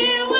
here.